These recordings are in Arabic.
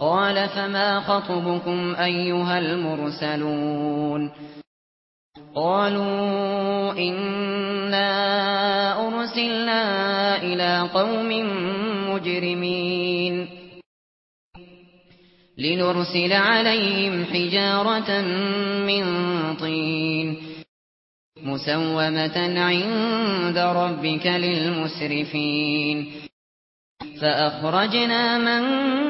قال فما خطبكم أيها المرسلون قالوا إنا أرسلنا إلى قوم مجرمين لنرسل عليهم حجارة من طين مسومة عند ربك للمسرفين فأخرجنا من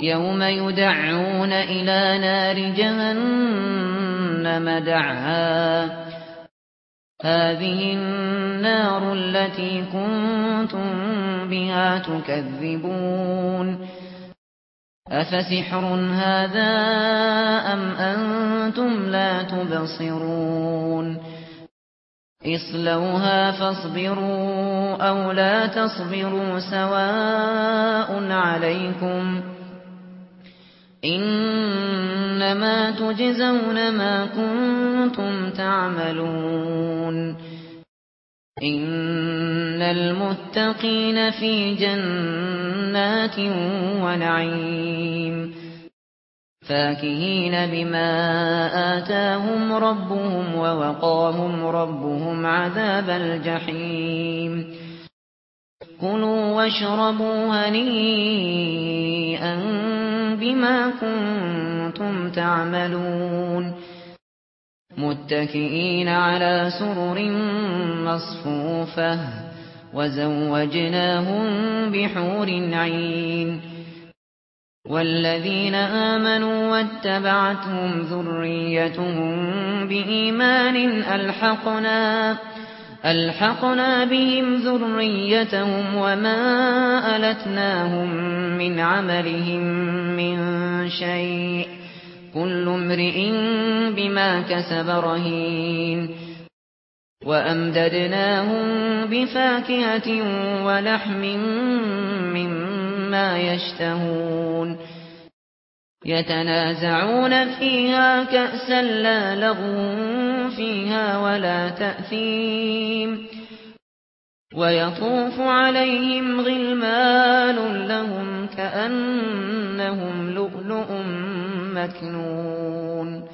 يوم يدعون إلى نار جهنم دعا. هذه النار التي كنتم بها تكذبون. أفسحر هذا أم أنتم لا تبصرون. إصلوها فاصبروا أو لا تصبروا سواء عليكم إنما تجزون ما كنتم تعملون. إن المتقين في جنات ونعيم. فاكهين بما آتاهم ربهم ووقاهم ربهم عذاب الجحيم. كُلُوا وَاشْرَبُوا هَنِيئًا بِمَا كُنتُمْ تَعْمَلُونَ مُتَّكِئِينَ عَلَى سُرُرٍ مَّصْفُوفَةٍ وَزَوَّجْنَاهُم بِحُورٍ عِينٍ وَالَّذِينَ آمَنُوا وَاتَّبَعَتْهُمْ ذُرِّيَّتُهُم بِإِيمَانٍ أَلْحَقْنَا بِهِمْ الحقنا بهم ذريتهم وما ألتناهم من عملهم من شيء كل امرئ بما كسب رهين وأمددناهم بفاكهة ولحم مما يشتهون يتنازعون فيها كأسا لا لغون فيها ولا تأثيم ويطوف عليهم غلمان لهم كأنهم لؤلؤ مكنون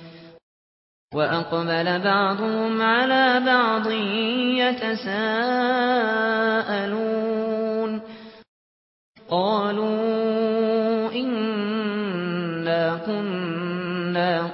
وأقبل بعضهم على بعض يتساءلون قالوا إنا كنا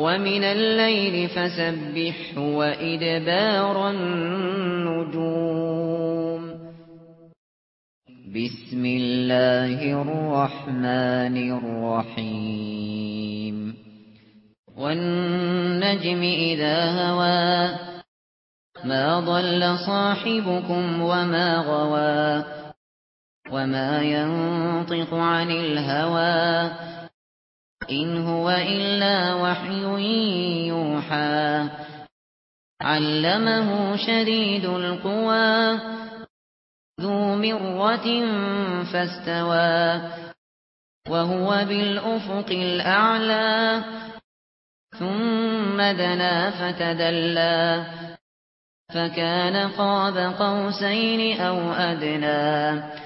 ومن الليل فسبح وإدبار النجوم. بسم الله الرحمن الرحيم. والنجم إذا هوى. ما ضل صاحبكم وما غوى. وما ينطق عن الهوى. إن هو إلا وحي يوحى. علمه شديد القوى. ذو مرة فاستوى. وهو بالأفق الأعلى. ثم دنا فتدلى. فكان قاب قوسين أو أدنى.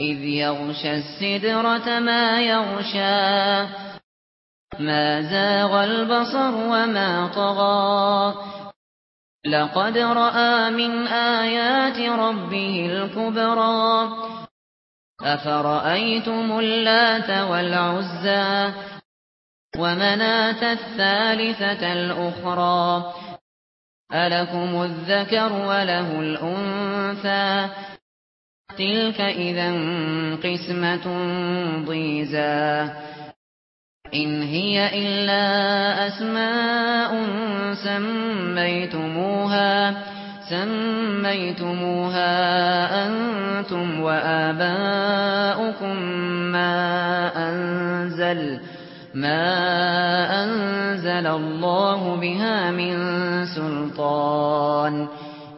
إذ يغشى السدرة ما يغشى. ما زاغ البصر وما طغى. لقد رأى من آيات ربه الكبرى. أفرأيتم اللات والعزى ومنات الثالثة الأخرى. ألكم الذكر وله الأنثى. تِلْكَ إِذًا قِسْمَةٌ ضِيزَى. إِنْ هِيَ إِلَّا أَسْمَاءٌ سَمَّيْتُمُوهَا سَمَّيْتُمُوهَا أَنْتُمْ وَآبَاؤُكُمْ مَا أَنزَلَ مَا أَنزَلَ اللَّهُ بِهَا مِن سُلْطَانٍ.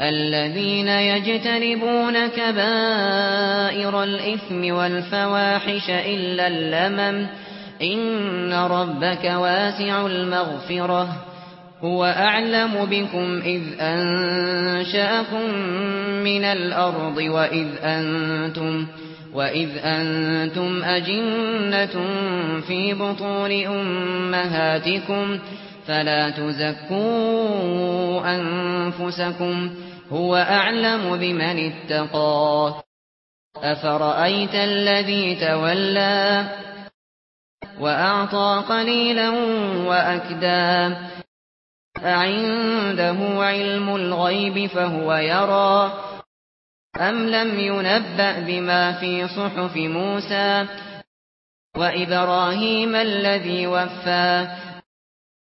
الذين يجتنبون كبائر الإثم والفواحش إلا اللمم. إن ربك واسع المغفرة. هو أعلم بكم إذ أنشأكم من الأرض وإذ أنتم وَإِذْ أَنْتُمْ أَجِنَّةٌ فِي بُطُونِ أُمَّهَاتِكُمْ. فلا تزكوا أنفسكم هو أعلم بمن اتقى أفرأيت الذي تولى وأعطى قليلا وأكدا أعنده علم الغيب فهو يرى أم لم ينبأ بما في صحف موسى وإبراهيم الذي وفى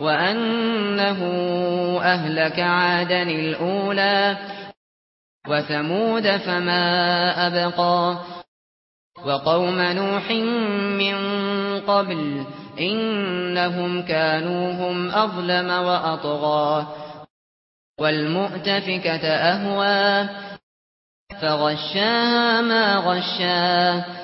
وأنه أهلك عادا الأولى وثمود فما أبقى وقوم نوح من قبل إنهم كانوا هم أظلم وأطغى والمؤتفكة أهوى فغشاها ما غشاه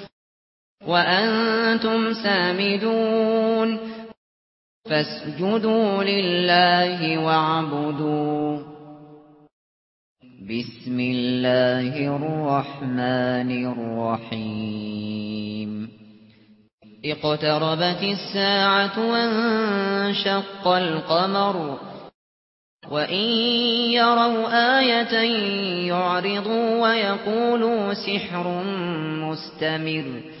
وأنتم سامدون فاسجدوا لله وَاعْبُدُوا بسم الله الرحمن الرحيم اقتربت الساعة وانشق القمر وَإِن يَرَوْا آيَةً يُعْرِضُوا وَيَقُولُوا سِحْرٌ مُسْتَمِرٌّ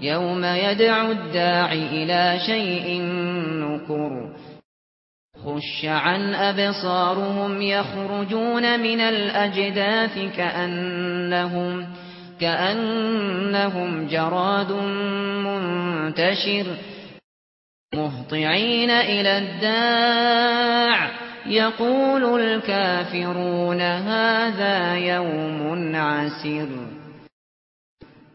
يوم يدعو الداعي إلى شيء نكر خش عن أبصارهم يخرجون من الأجداث كأنهم, كأنهم جراد منتشر مهطعين إلى الداع يقول الكافرون هذا يوم عسر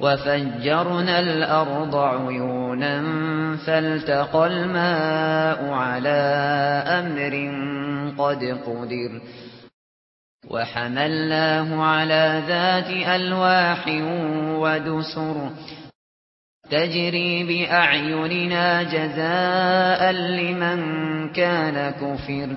وَفَجَّرْنَا الْأَرْضَ عُيُونًا فَالْتَقَى الْمَاءُ عَلَى أَمْرٍ قَدْ قُدِرَ وَحَمَلْنَاهُ عَلَى ذَاتِ أَلْوَاحٍ وَدُسُرٍ تَجْرِي بِأَعْيُنِنَا جَزَاءً لِمَنْ كَانَ كُفِرَ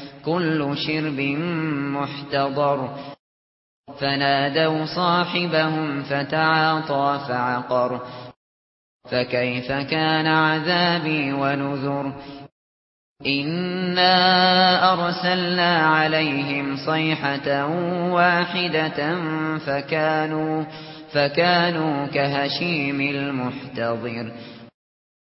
كل شرب محتضر. فنادوا صاحبهم فتعاطى فعقر. فكيف كان عذابي ونذر؟ إنا أرسلنا عليهم صيحة واحدة فكانوا, فكانوا كهشيم المحتضر.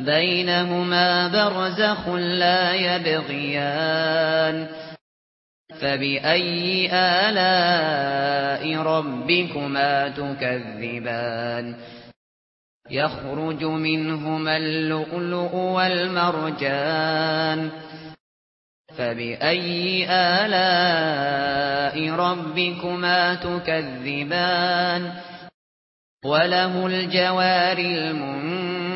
بينهما برزخ لا يبغيان فبأي آلاء ربكما تكذبان يخرج منهما اللؤلؤ والمرجان فبأي آلاء ربكما تكذبان وله الجوار المنكر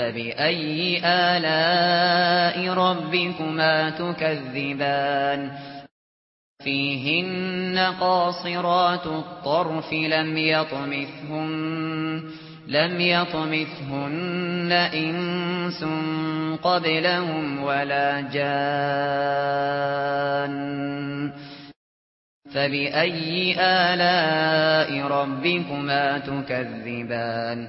فبأي آلاء ربكما تكذبان فيهن قاصرات الطرف لم يطمثهن لم يطمثهن إنس قبلهم ولا جان فبأي آلاء ربكما تكذبان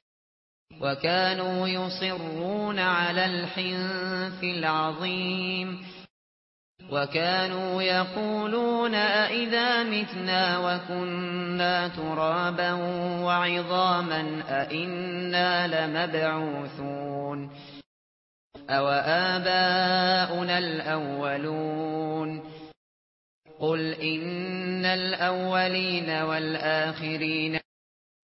وكانوا يصرون على الحنف العظيم وكانوا يقولون أئذا متنا وكنا ترابا وعظاما أئنا لمبعوثون أو آباؤنا الأولون قل إن الأولين والآخرين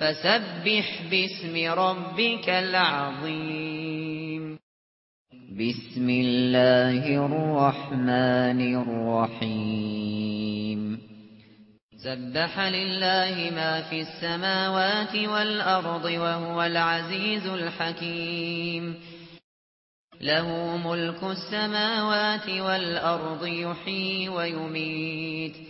فسبح باسم ربك العظيم. بسم الله الرحمن الرحيم. سبح لله ما في السماوات والأرض وهو العزيز الحكيم. له ملك السماوات والأرض يحيي ويميت.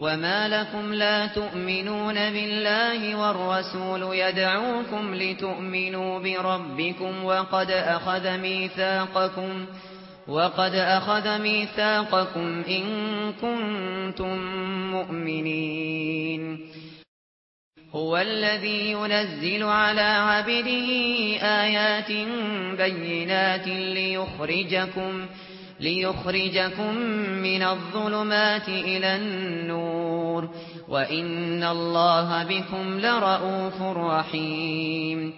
وما لكم لا تؤمنون بالله والرسول يدعوكم لتؤمنوا بربكم وقد أخذ ميثاقكم وقد أخذ ميثاقكم إن كنتم مؤمنين. هو الذي ينزل على عبده آيات بينات ليخرجكم من ليخرجكم من الظلمات إلى النور وإن الله بكم لَرَءُوفٌ رحيم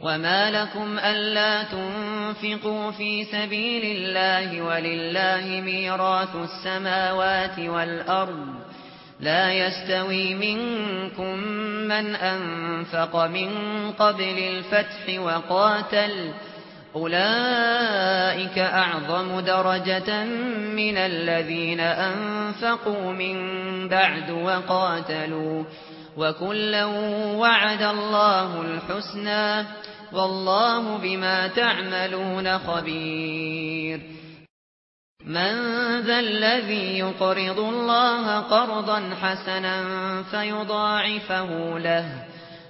وما لكم ألا تنفقوا في سبيل الله ولله ميراث السماوات والأرض لا يستوي منكم من أنفق من قبل الفتح وقاتل أولئك أعظم درجة من الذين أنفقوا من بعد وقاتلوا وكلا وعد الله الحسنى والله بما تعملون خبير من ذا الذي يقرض الله قرضا حسنا فيضاعفه له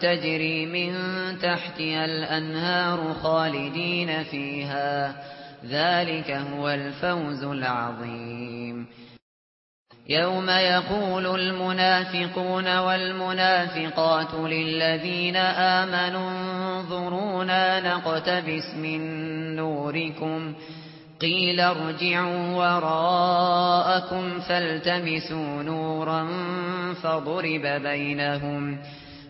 تجري من تحتها الأنهار خالدين فيها. ذلك هو الفوز العظيم. يوم يقول المنافقون والمنافقات للذين آمنوا انظرونا نقتبس من نوركم. قيل ارجعوا وراءكم فالتمسوا نورا فضرب بينهم. فضرب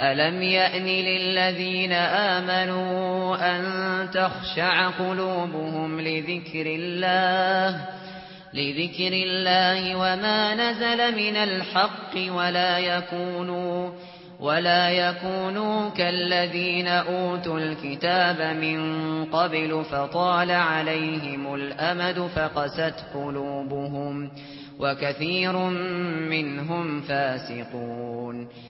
ألم يأن للذين آمنوا أن تخشع قلوبهم لذكر الله لذكر الله وما نزل من الحق ولا يكونوا ولا يكونوا كالذين أوتوا الكتاب من قبل فطال عليهم الأمد فقست قلوبهم وكثير منهم فاسقون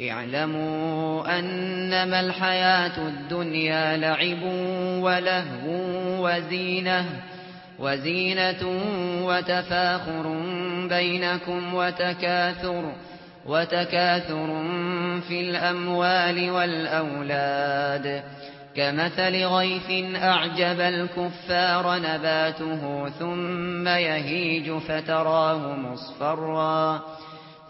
اعلموا انما الحياة الدنيا لعب ولهو وزينه وزينه وتفاخر بينكم وتكاثر وتكاثر في الاموال والاولاد كمثل غيث اعجب الكفار نباته ثم يهيج فتراه مصفرا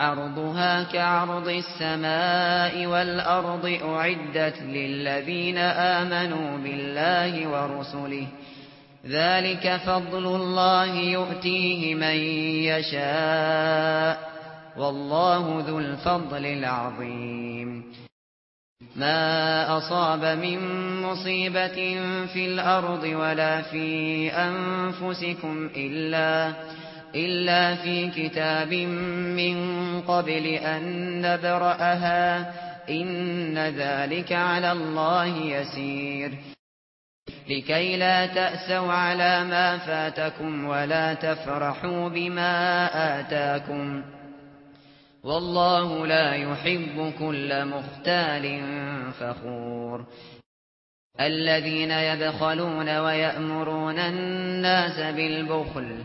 عرضها كعرض السماء والأرض أعدت للذين آمنوا بالله ورسله. ذلك فضل الله يؤتيه من يشاء. والله ذو الفضل العظيم. ما أصاب من مصيبة في الأرض ولا في أنفسكم إلا أنفسكم إلا في كتاب من قبل أن نبرأها إن ذلك على الله يسير. لكي لا تأسوا على ما فاتكم ولا تفرحوا بما آتاكم والله لا يحب كل مختال فخور. الذين يبخلون ويأمرون الناس بالبخل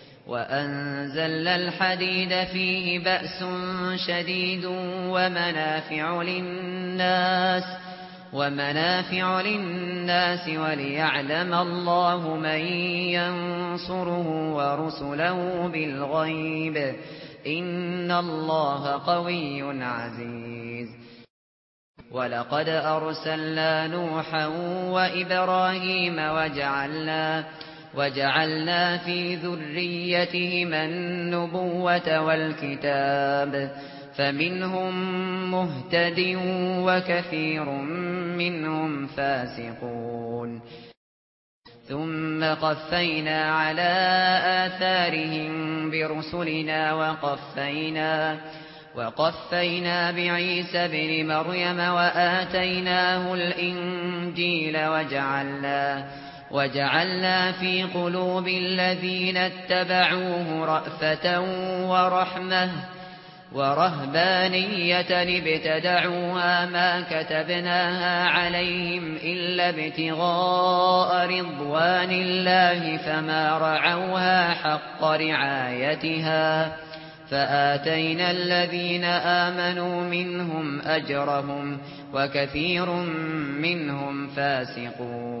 وأنزل الحديد فيه بأس شديد ومنافع للناس ومنافع للناس وليعلم الله من ينصره ورسله بالغيب إن الله قوي عزيز. ولقد أرسلنا نوحا وإبراهيم وجعلنا نوحا وجعلنا في ذريتهم النبوة والكتاب فمنهم مهتد وكثير منهم فاسقون. ثم قفينا على آثارهم برسلنا وقفينا وقفينا بعيسى بن مريم وآتيناه الإنجيل وجعلناه وَجَعَلْنَا فِي قُلُوبِ الَّذِينَ اتَّبَعُوهُ رَأْفَةً وَرَحْمَةً وَرَهْبَانِيَّةً ابْتَدَعُوهَا مَا كَتَبْنَاهَا عَلَيْهِمْ إِلَّا ابْتِغَاءَ رِضْوَانِ اللَّهِ فَمَا رَعَوْهَا حَقَّ رِعَايَتِهَا فَآتَيْنَا الَّذِينَ آمَنُوا مِنْهُمْ أَجْرَهُمْ وَكَثِيرٌ مِنْهُمْ فَاسِقُونَ